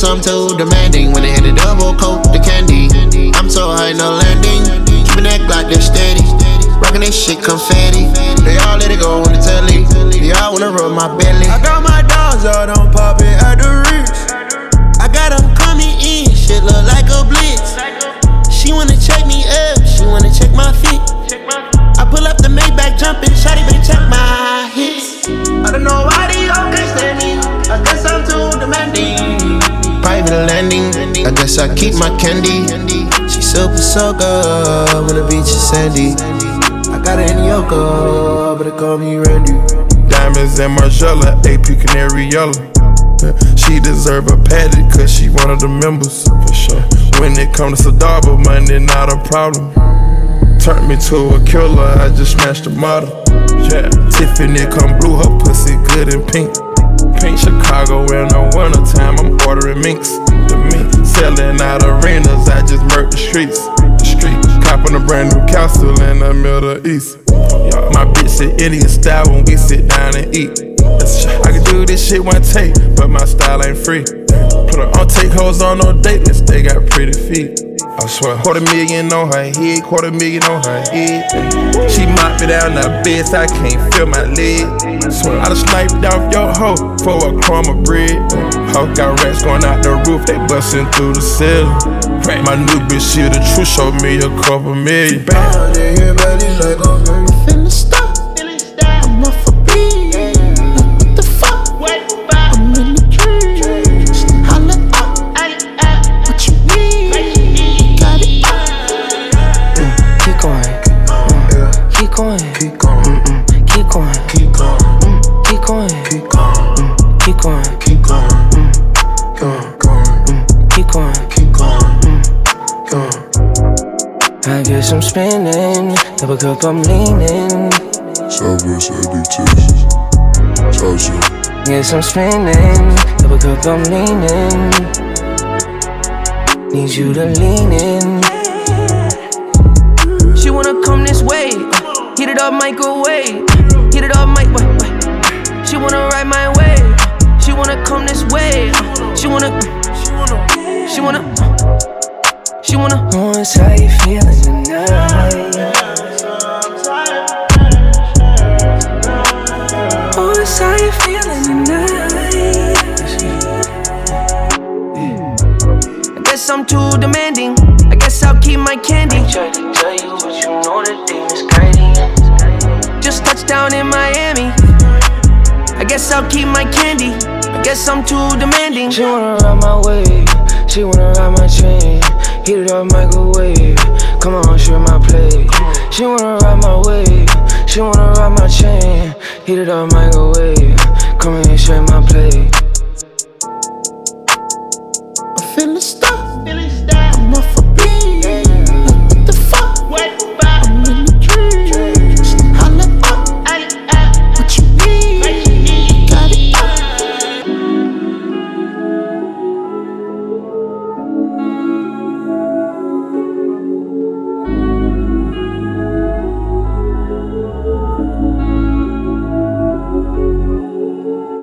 guess I'm too demanding when they hit a double coat the candy. I'm so high, no landing. Keeping that Glock there steady. Rockin' this shit confetti. They all let it go on the telly. They all wanna rub my belly. I got my dogs oh, out, I'm popping at the Private landing. I guess I keep my candy. She super so good when the beach is sandy. I got her in Yoko, but they call me Randy. Diamonds and Margiela, AP Canary Yellow. She deserve a patty cause she one of the members. For sure. When it comes to Sadaba, money not a problem. Turned me to a killer, I just smashed the model. Yeah, Tiffany come blue, her pussy good and pink. Pink Chicago in the winter time, I'm ordering minks. The mink selling out arenas, I just murked the streets. The streets, copping a brand new castle in the Middle East. My bitch sit Indian style when we sit down and eat. I can do this shit one take, but my style ain't free. Put her on take hoes on no date they got pretty feet. I swear, quarter million on her head, quarter million on her head. She mopped me down the bed, I can't feel my leg. Swear, I done sniped off your hoe for a crumb of bread. Hoe got rats going out the roof, they busting through the ceiling. My new bitch, she the truth, showed me a couple million. Bam. Going. Mm, Keep going. Keep going. Mm-mm. Keep going. Keep going. Mm, Keep going. Keep going. Mm, Keep going. Keep going. Going. Going. Mm, Keep going. Keep going. Going. I guess I'm spinning. Double cup, I'm leaning. Southwest Texas. Southside. Guess I'm spinning. Double cup, I'm leaning. Need you to lean in. Up, microwave. Heat it up, mic. Wait, wait. She wanna ride my way. She wanna come this way. She wanna. She wanna. She wanna. She wanna. Oh, it's how you feeling tonight. Oh, it's how you feeling tonight. I guess I'm too demanding. I guess I'll keep my candy. I'll keep my candy. I guess I'm too demanding. She wanna ride my way. She wanna ride my chain. Heat it up, microwave. Come on, share my plate. She wanna ride my way. She wanna ride my chain. Heat it up, microwave. Come and share my plate.